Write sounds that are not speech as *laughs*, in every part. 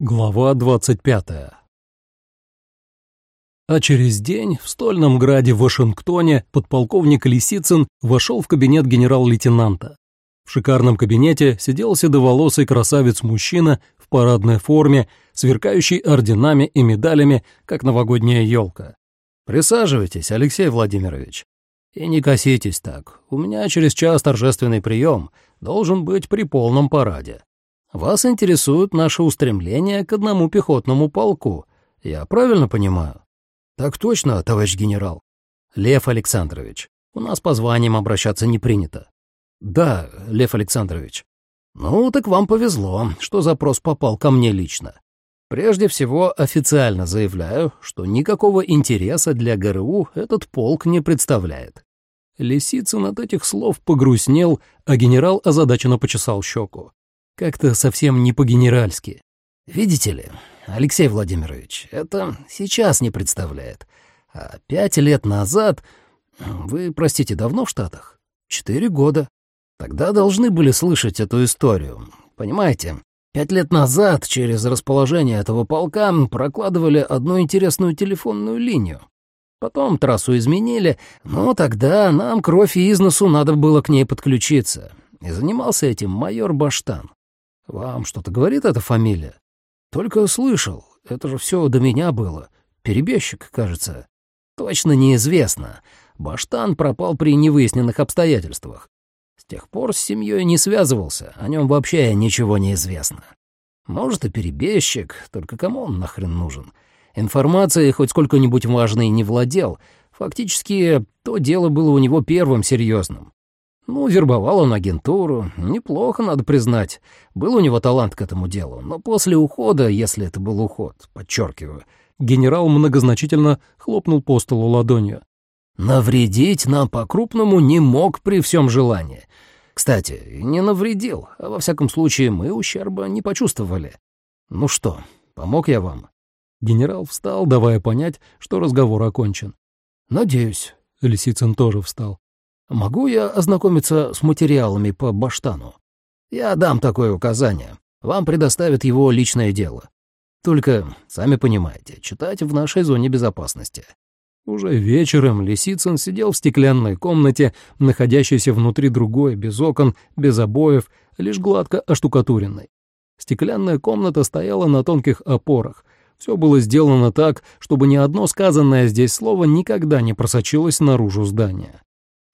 Глава 25 А через день в Стольном Граде в Вашингтоне подполковник Лисицын вошел в кабинет генерал-лейтенанта. В шикарном кабинете сидел седоволосый красавец-мужчина в парадной форме, сверкающий орденами и медалями, как новогодняя елка. «Присаживайтесь, Алексей Владимирович. И не коситесь так. У меня через час торжественный прием. Должен быть при полном параде. Вас интересует наше устремление к одному пехотному полку. Я правильно понимаю? Так точно, товарищ генерал. Лев Александрович, у нас по званиям обращаться не принято. Да, Лев Александрович. Ну, так вам повезло, что запрос попал ко мне лично. Прежде всего, официально заявляю, что никакого интереса для ГРУ этот полк не представляет. Лисицын от этих слов погрустнел, а генерал озадаченно почесал щеку. Как-то совсем не по-генеральски. Видите ли, Алексей Владимирович, это сейчас не представляет. А пять лет назад... Вы, простите, давно в Штатах? Четыре года. Тогда должны были слышать эту историю. Понимаете, пять лет назад через расположение этого полка прокладывали одну интересную телефонную линию. Потом трассу изменили, но тогда нам кровь и из носу надо было к ней подключиться. И занимался этим майор Баштан. Вам что-то говорит эта фамилия? Только слышал. Это же все до меня было. Перебежчик, кажется. Точно неизвестно. Баштан пропал при невыясненных обстоятельствах. С тех пор с семьей не связывался, о нем вообще ничего не известно. Может, и перебежчик, только кому он нахрен нужен? Информацией хоть сколько-нибудь важной не владел. Фактически, то дело было у него первым серьезным. Ну, вербовал он агентуру. Неплохо, надо признать. Был у него талант к этому делу. Но после ухода, если это был уход, подчеркиваю, генерал многозначительно хлопнул по столу ладонью. Навредить нам по-крупному не мог при всем желании. Кстати, не навредил, а во всяком случае мы ущерба не почувствовали. Ну что, помог я вам? Генерал встал, давая понять, что разговор окончен. «Надеюсь». Лисицын тоже встал. Могу я ознакомиться с материалами по Баштану? Я дам такое указание. Вам предоставят его личное дело. Только, сами понимаете, читать в нашей зоне безопасности. Уже вечером Лисицын сидел в стеклянной комнате, находящейся внутри другой, без окон, без обоев, лишь гладко оштукатуренной. Стеклянная комната стояла на тонких опорах. Все было сделано так, чтобы ни одно сказанное здесь слово никогда не просочилось наружу здания.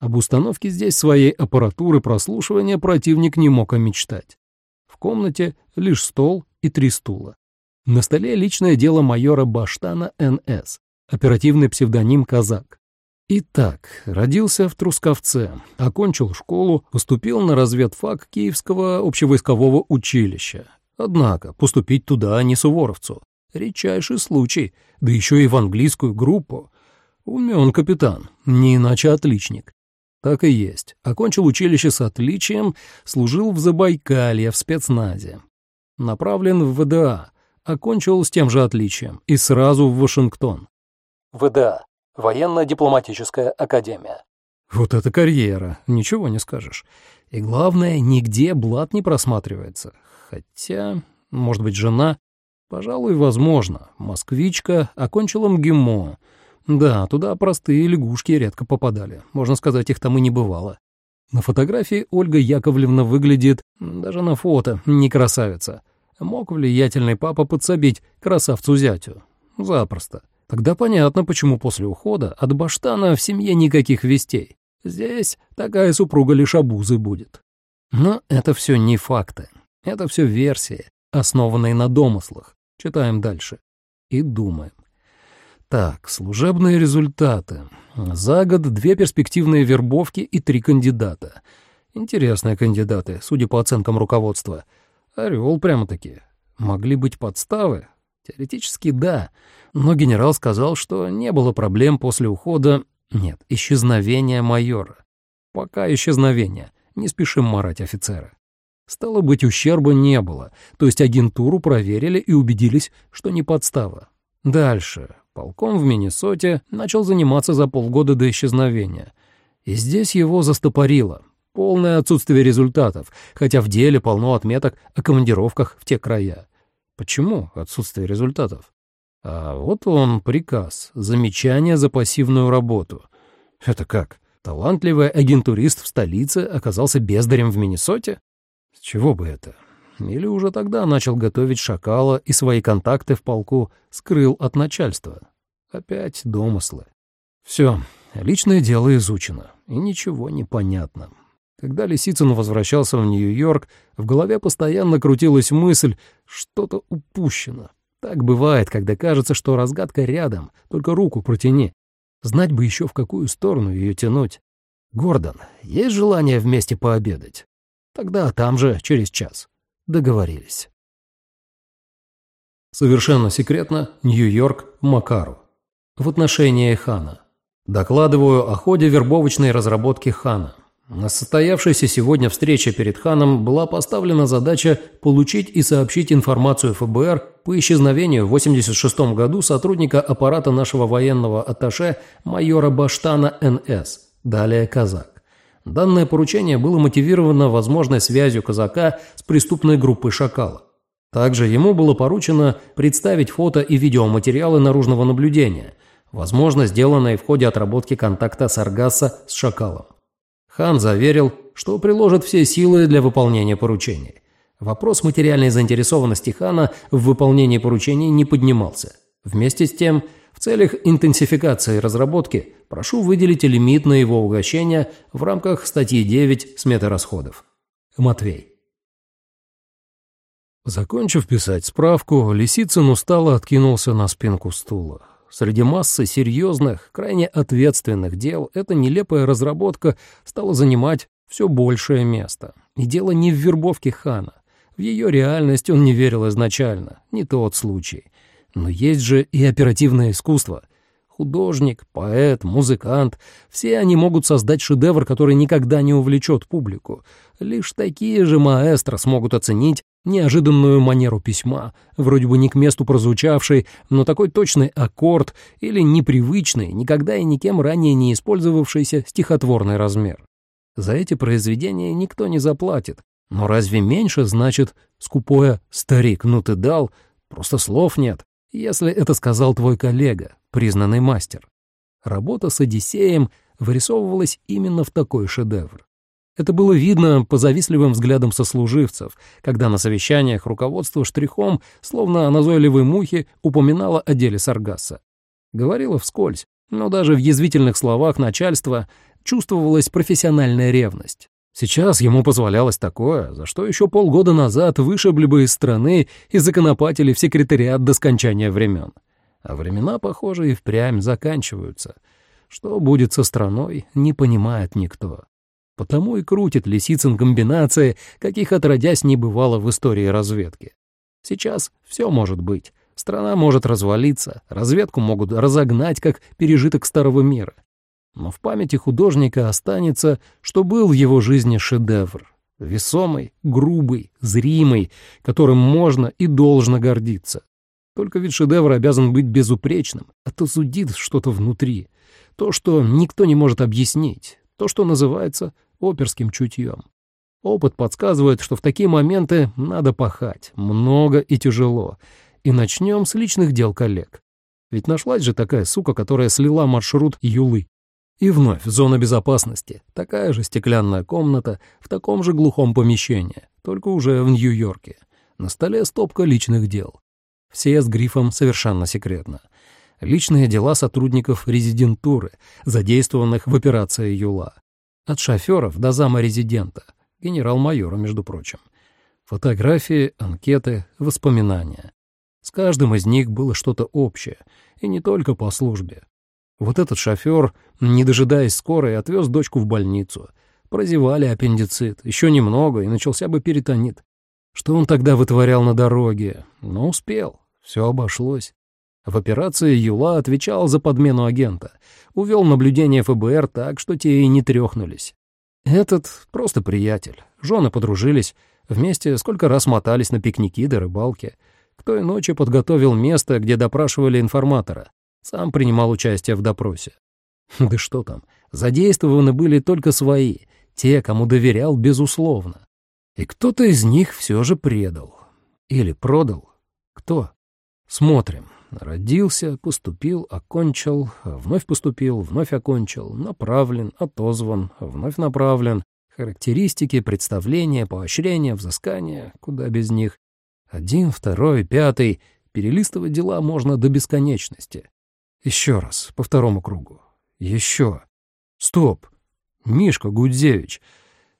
Об установке здесь своей аппаратуры прослушивания противник не мог мечтать. В комнате лишь стол и три стула. На столе личное дело майора Баштана Н.С., оперативный псевдоним «Казак». Итак, родился в Трусковце, окончил школу, поступил на разведфак Киевского общевойскового училища. Однако поступить туда не суворовцу. Редчайший случай, да еще и в английскую группу. Умен капитан, не иначе отличник. Так и есть. Окончил училище с отличием, служил в Забайкалье в спецназе. Направлен в ВДА, окончил с тем же отличием и сразу в Вашингтон. ВДА. Военно-дипломатическая академия. Вот это карьера, ничего не скажешь. И главное, нигде блат не просматривается. Хотя, может быть, жена? Пожалуй, возможно. Москвичка, окончила МГИМО. Да, туда простые лягушки редко попадали. Можно сказать, их там и не бывало. На фотографии Ольга Яковлевна выглядит, даже на фото, не красавица. Мог влиятельный папа подсобить красавцу-зятю? Запросто. Тогда понятно, почему после ухода от Баштана в семье никаких вестей. Здесь такая супруга лишь обузы будет. Но это все не факты. Это все версии, основанные на домыслах. Читаем дальше. И думаем. Так, служебные результаты. За год две перспективные вербовки и три кандидата. Интересные кандидаты, судя по оценкам руководства. Орел прямо-таки. Могли быть подставы? Теоретически да, но генерал сказал, что не было проблем после ухода... Нет, исчезновения майора. Пока исчезновение. Не спешим марать офицера. Стало быть, ущерба не было, то есть агентуру проверили и убедились, что не подстава. Дальше. Полком в Миннесоте начал заниматься за полгода до исчезновения. И здесь его застопорило. Полное отсутствие результатов, хотя в деле полно отметок о командировках в те края. Почему отсутствие результатов? А вот он, приказ, замечание за пассивную работу. Это как? Талантливый агентурист в столице оказался бездарем в Миннесоте? С чего бы это? Или уже тогда начал готовить шакала и свои контакты в полку скрыл от начальства? Опять домыслы. Все, личное дело изучено, и ничего не понятно. Когда Лисицын возвращался в Нью-Йорк, в голове постоянно крутилась мысль, что-то упущено. Так бывает, когда кажется, что разгадка рядом, только руку протяни. Знать бы еще, в какую сторону ее тянуть. «Гордон, есть желание вместе пообедать?» «Тогда там же, через час». Договорились. Совершенно секретно, Нью-Йорк, Макару. В отношении Хана. Докладываю о ходе вербовочной разработки Хана. На состоявшейся сегодня встрече перед Ханом была поставлена задача получить и сообщить информацию ФБР по исчезновению в 1986 году сотрудника аппарата нашего военного атташе майора Баштана Н.С., далее Казак. Данное поручение было мотивировано возможной связью казака с преступной группой «Шакала». Также ему было поручено представить фото и видеоматериалы наружного наблюдения, возможно, сделанные в ходе отработки контакта Саргаса с «Шакалом». Хан заверил, что приложит все силы для выполнения поручений. Вопрос материальной заинтересованности Хана в выполнении поручений не поднимался. Вместе с тем, в целях интенсификации разработки прошу выделить лимит на его угощение в рамках статьи 9 сметы расходов. Матвей. Закончив писать справку, Лисицын устало откинулся на спинку стула. Среди массы серьезных, крайне ответственных дел эта нелепая разработка стала занимать все большее место. И дело не в вербовке хана. В ее реальность он не верил изначально, не тот случай. Но есть же и оперативное искусство. Художник, поэт, музыкант — все они могут создать шедевр, который никогда не увлечет публику. Лишь такие же маэстро смогут оценить неожиданную манеру письма, вроде бы не к месту прозвучавший, но такой точный аккорд или непривычный, никогда и никем ранее не использовавшийся стихотворный размер. За эти произведения никто не заплатит, но разве меньше значит скупое «старик, ну ты дал», просто слов нет, если это сказал твой коллега, признанный мастер. Работа с «Одиссеем» вырисовывалась именно в такой шедевр. Это было видно по завистливым взглядам сослуживцев, когда на совещаниях руководство штрихом, словно назойливой мухи, упоминало о деле Саргаса. Говорило вскользь, но даже в язвительных словах начальства чувствовалась профессиональная ревность. Сейчас ему позволялось такое, за что еще полгода назад вышибли бы из страны и законопатили в секретариат до скончания времен. А времена, похоже, и впрямь заканчиваются. Что будет со страной, не понимает никто. Потому и крутит Лисицын комбинации, каких отродясь не бывало в истории разведки. Сейчас все может быть. Страна может развалиться, разведку могут разогнать, как пережиток старого мира. Но в памяти художника останется, что был в его жизни шедевр. Весомый, грубый, зримый, которым можно и должно гордиться. Только ведь шедевр обязан быть безупречным, а то зудит что-то внутри. То, что никто не может объяснить. То, что называется оперским чутьем. Опыт подсказывает, что в такие моменты надо пахать, много и тяжело. И начнем с личных дел коллег. Ведь нашлась же такая сука, которая слила маршрут Юлы. И вновь зона безопасности, такая же стеклянная комната в таком же глухом помещении, только уже в Нью-Йорке. На столе стопка личных дел. Все с грифом «совершенно секретно». Личные дела сотрудников резидентуры, задействованных в операции Юла. От шоферов до зама резидента, генерал-майора, между прочим. Фотографии, анкеты, воспоминания. С каждым из них было что-то общее, и не только по службе. Вот этот шофер, не дожидаясь скорой, отвез дочку в больницу. Прозевали аппендицит, еще немного, и начался бы перитонит. Что он тогда вытворял на дороге? Но успел, все обошлось. В операции Юла отвечал за подмену агента, увел наблюдение ФБР так, что те и не трёхнулись. Этот просто приятель, жены подружились, вместе сколько раз мотались на пикники до рыбалки. К той ночи подготовил место, где допрашивали информатора. Сам принимал участие в допросе. *laughs* Да что там, задействованы были только свои, те, кому доверял безусловно. И кто-то из них все же предал. Или продал, кто? Смотрим. Родился, поступил, окончил, вновь поступил, вновь окончил, направлен, отозван, вновь направлен. Характеристики, представления, поощрения, взыскания, куда без них. Один, второй, пятый. Перелистывать дела можно до бесконечности. Еще раз, по второму кругу. Еще. Стоп. Мишка Гудзевич.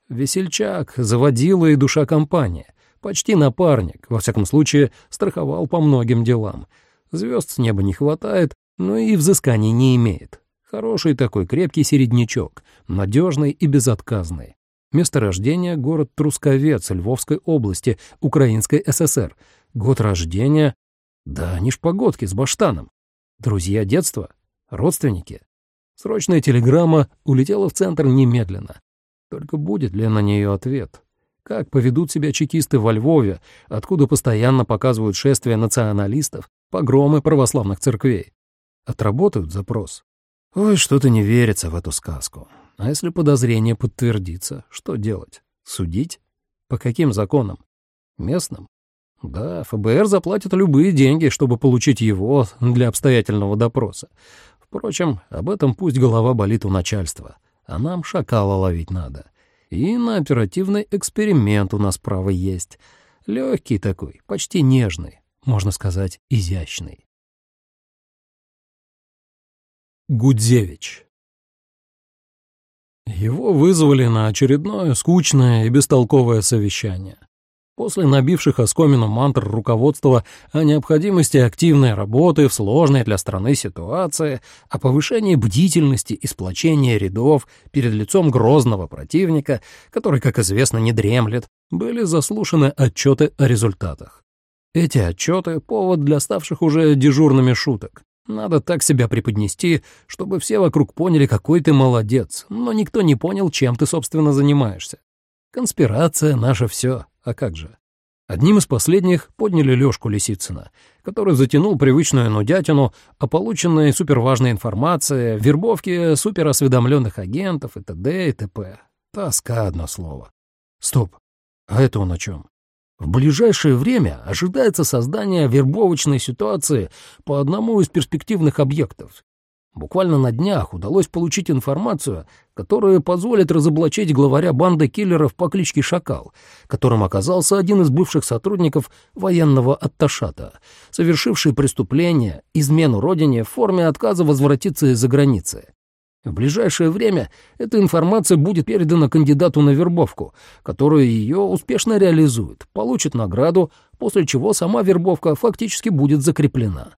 Весельчак, заводила и душа компания. Почти напарник, во всяком случае, страховал по многим делам. Звезд с неба не хватает, но и взысканий не имеет. Хороший такой крепкий середнячок, надежный и безотказный. Место рождения — город Трусковец Львовской области, Украинской ССР. Год рождения... Да они ж погодки с баштаном. Друзья детства? Родственники? Срочная телеграмма улетела в центр немедленно. Только будет ли на нее ответ? Как поведут себя чекисты во Львове, откуда постоянно показывают шествия националистов, погромы православных церквей? Отработают запрос? Ой, что-то не верится в эту сказку. А если подозрение подтвердится, что делать? Судить? По каким законам? Местным? Да, ФБР заплатит любые деньги, чтобы получить его для обстоятельного допроса. Впрочем, об этом пусть голова болит у начальства, а нам шакала ловить надо. И на оперативный эксперимент у нас право есть. Легкий такой, почти нежный, можно сказать, изящный. Гудзевич Его вызвали на очередное скучное и бестолковое совещание. После набивших оскомину мантр руководства о необходимости активной работы в сложной для страны ситуации, о повышении бдительности и сплочении рядов перед лицом грозного противника, который, как известно, не дремлет, были заслушаны отчеты о результатах. Эти отчеты — повод для ставших уже дежурными шуток. Надо так себя преподнести, чтобы все вокруг поняли, какой ты молодец, но никто не понял, чем ты, собственно, занимаешься. Конспирация — наше все. А как же? Одним из последних подняли Лёшку Лисицына, который затянул привычную нудятину о полученной суперважной информации, вербовке суперосведомленных агентов и т.д. и т.п. Тоска одно слово. Стоп, а это он о чем? В ближайшее время ожидается создание вербовочной ситуации по одному из перспективных объектов, Буквально на днях удалось получить информацию, которая позволит разоблачить главаря банды киллеров по кличке Шакал, которым оказался один из бывших сотрудников военного атташата, совершивший преступление, измену родине в форме отказа возвратиться из-за границы. В ближайшее время эта информация будет передана кандидату на вербовку, который ее успешно реализует, получит награду, после чего сама вербовка фактически будет закреплена.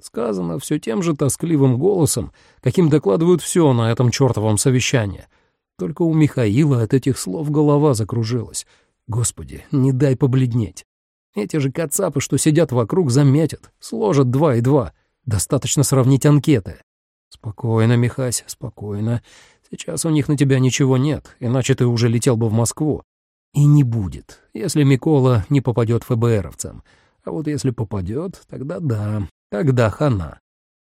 Сказано все тем же тоскливым голосом, каким докладывают все на этом чертовом совещании. Только у Михаила от этих слов голова закружилась. Господи, не дай побледнеть. Эти же кацапы, что сидят вокруг, заметят, сложат два и два. Достаточно сравнить анкеты. Спокойно, Михась, спокойно. Сейчас у них на тебя ничего нет, иначе ты уже летел бы в Москву. И не будет, если Микола не попадет ФБРовцам. А вот если попадет, тогда да, Тогда хана.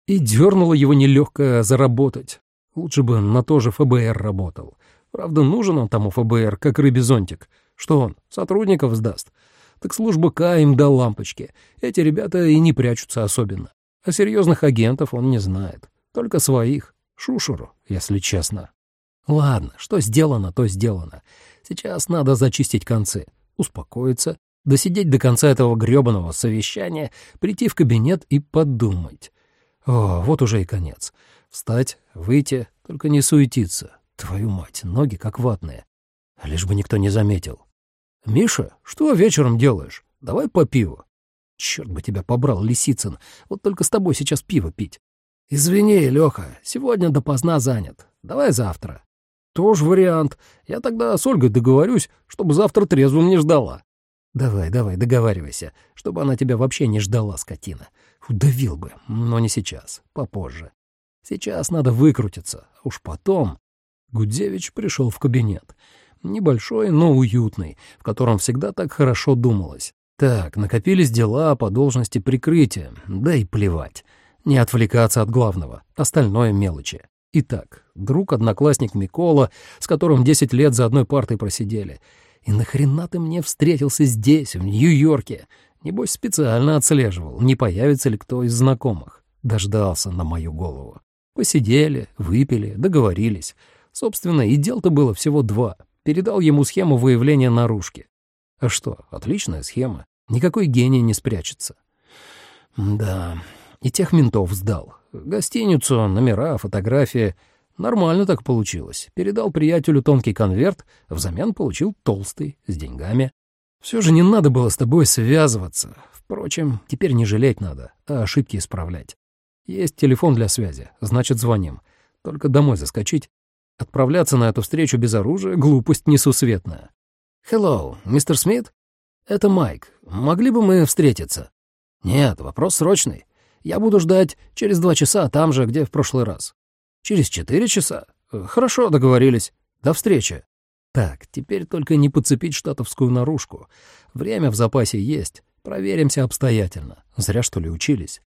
И дернула его нелегкое заработать. Лучше бы на то же ФБР работал. Правда, нужен он тому ФБР, как рыбий зонтик. Что он, сотрудников сдаст? Так служба К им до лампочки. Эти ребята и не прячутся особенно. А серьезных агентов он не знает. Только своих. Шушеру, если честно. Ладно, что сделано, то сделано. Сейчас надо зачистить концы, успокоиться досидеть до конца этого грёбаного совещания, прийти в кабинет и подумать. О, вот уже и конец. Встать, выйти, только не суетиться. Твою мать, ноги как ватные. Лишь бы никто не заметил. «Миша, что вечером делаешь? Давай по пиву». «Черт бы тебя побрал, Лисицын, вот только с тобой сейчас пиво пить». «Извини, Леха, сегодня допоздна занят. Давай завтра». «Тоже вариант. Я тогда с Ольгой договорюсь, чтобы завтра трезвым не ждала». «Давай, давай, договаривайся, чтобы она тебя вообще не ждала, скотина. Удавил бы, но не сейчас, попозже. Сейчас надо выкрутиться, а уж потом...» Гудзевич пришел в кабинет. Небольшой, но уютный, в котором всегда так хорошо думалось. Так, накопились дела по должности прикрытия, да и плевать. Не отвлекаться от главного, остальное мелочи. Итак, друг-одноклассник Микола, с которым 10 лет за одной партой просидели — и нахрена ты мне встретился здесь, в Нью-Йорке? Небось, специально отслеживал, не появится ли кто из знакомых. Дождался на мою голову. Посидели, выпили, договорились. Собственно, и дел-то было всего два. Передал ему схему выявления наружки. А что, отличная схема. Никакой гений не спрячется. Да, и тех ментов сдал. Гостиницу, номера, фотографии. Нормально так получилось. Передал приятелю тонкий конверт, взамен получил толстый, с деньгами. Все же не надо было с тобой связываться. Впрочем, теперь не жалеть надо, а ошибки исправлять. Есть телефон для связи, значит, звоним. Только домой заскочить. Отправляться на эту встречу без оружия — глупость несусветная. «Hello, мистер Смит?» «Это Майк. Могли бы мы встретиться?» «Нет, вопрос срочный. Я буду ждать через два часа там же, где в прошлый раз». «Через четыре часа? Хорошо, договорились. До встречи». Так, теперь только не подцепить штатовскую наружку. Время в запасе есть. Проверимся обстоятельно. Зря, что ли, учились.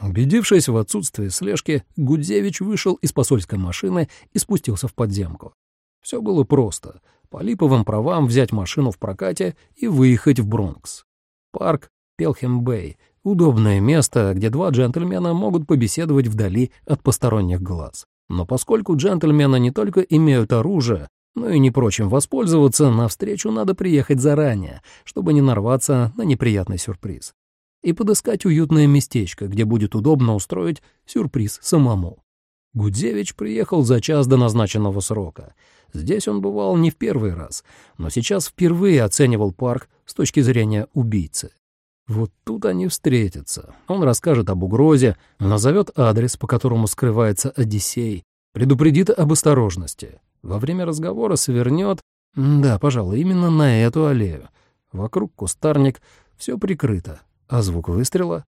Убедившись в отсутствии слежки, Гудзевич вышел из посольской машины и спустился в подземку. Все было просто. По липовым правам взять машину в прокате и выехать в Бронкс. Парк Пелхем-Бэй — удобное место, где два джентльмена могут побеседовать вдали от посторонних глаз. Но поскольку джентльмены не только имеют оружие, но и не прочим воспользоваться, на встречу надо приехать заранее, чтобы не нарваться на неприятный сюрприз. И подыскать уютное местечко, где будет удобно устроить сюрприз самому. Гудзевич приехал за час до назначенного срока. Здесь он бывал не в первый раз, но сейчас впервые оценивал парк с точки зрения убийцы. Вот тут они встретятся. Он расскажет об угрозе, назовет адрес, по которому скрывается Одиссей, предупредит об осторожности. Во время разговора свернет... Да, пожалуй, именно на эту аллею. Вокруг кустарник, все прикрыто. А звук выстрела?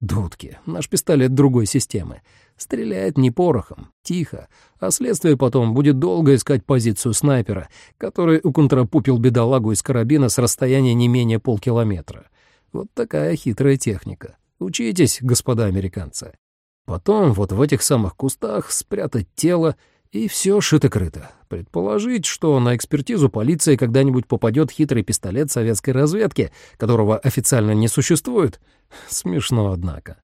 Дудки. Наш пистолет другой системы. Стреляет не порохом, тихо, а следствие потом будет долго искать позицию снайпера, который уконтрапупил бедолагу из карабина с расстояния не менее полкилометра. Вот такая хитрая техника. Учитесь, господа американцы. Потом вот в этих самых кустах спрятать тело и все шито-крыто. Предположить, что на экспертизу полиции когда-нибудь попадет хитрый пистолет советской разведки, которого официально не существует, смешно, однако.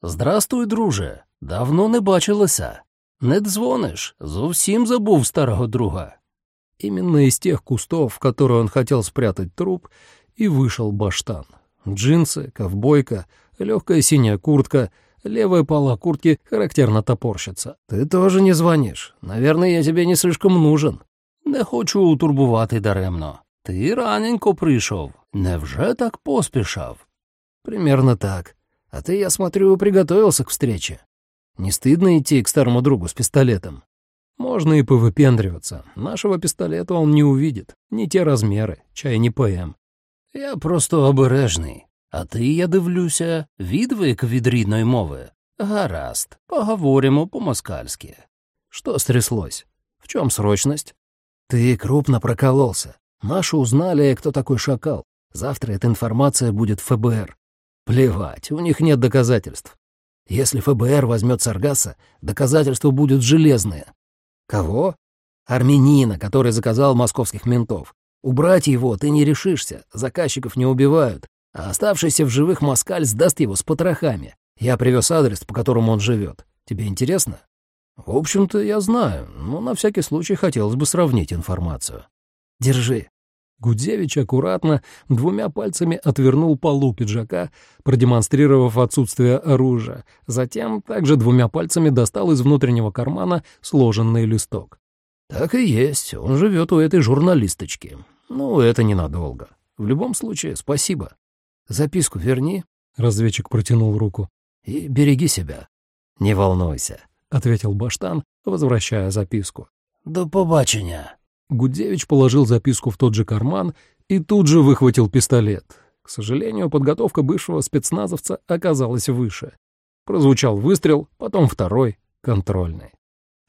«Здравствуй, друже. Давно не бачилися. Не дзвониш, зовсім забув старого друга». Именно из тех кустов, в которые он хотел спрятать труп, и вышел баштан. Джинсы, ковбойка, легкая синяя куртка — Левая пола куртки характерно топорщится. «Ты тоже не звонишь. Наверное, я тебе не слишком нужен». «Не хочу турбувати даремно. Ти раненько прийшов. Невже так поспішав?» «Примерно так. А ты, я смотрю, приготовился к встрече. Не стыдно идти к старому другу с пистолетом?» Можно и повыпендриваться. Нашего пистолета он не увидит. Не те размеры, чай не ПМ. Я просто обережний. А ти, я дивлюся, відвик від рідної мови. Гаразд, поговоримо по-москальски. Что стряслось? В чем срочность? Ты крупно прокололся. Наши узнали, кто такой шакал. Завтра эта информация будет в ФБР. Плевать, у них нет доказательств. Если ФБР возьмет Саргаса, доказательства будут железные. Кого? Армянина, который заказал московских ментов. Убрать его ты не решишься, заказчиков не убивают, а оставшийся в живых москаль сдаст его с потрохами. Я привез адрес, по которому он живет. Тебе интересно? В общем-то, я знаю, но на всякий случай хотелось бы сравнить информацию. Держи. Гудзевич аккуратно двумя пальцами отвернул полу пиджака, продемонстрировав отсутствие оружия. Затем также двумя пальцами достал из внутреннего кармана сложенный листок. Так и есть, он живет у этой журналисточки. Ну, это ненадолго. В любом случае, спасибо. «Записку верни», — разведчик протянул руку, — «и береги себя». «Не волнуйся», — ответил Баштан, возвращая записку. «До побачення». Гудзевич положил записку в тот же карман и тут же выхватил пистолет. К сожалению, подготовка бывшего спецназовца оказалась выше. Прозвучал выстрел, потом второй, контрольный.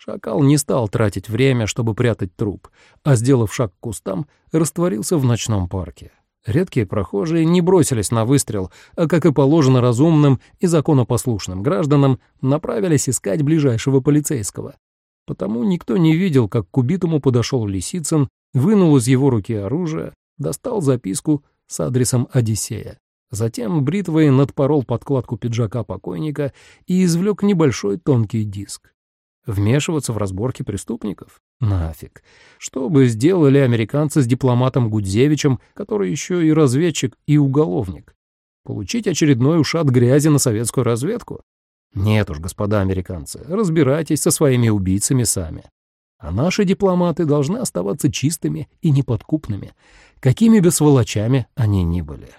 Шакал не стал тратить время, чтобы прятать труп, а, сделав шаг к кустам, растворился в ночном парке. Редкие прохожие не бросились на выстрел, а, как и положено разумным и законопослушным гражданам, направились искать ближайшего полицейского. Потому никто не видел, как к убитому подошел Лисицын, вынул из его руки оружие, достал записку с адресом Одиссея. Затем бритвой надпорол подкладку пиджака покойника и извлек небольшой тонкий диск. Вмешиваться в разборки преступников? Нафиг. Что бы сделали американцы с дипломатом Гудзевичем, который еще и разведчик, и уголовник? Получить очередной ушат грязи на советскую разведку? Нет уж, господа американцы, разбирайтесь со своими убийцами сами. А наши дипломаты должны оставаться чистыми и неподкупными, какими бы сволочами они ни были.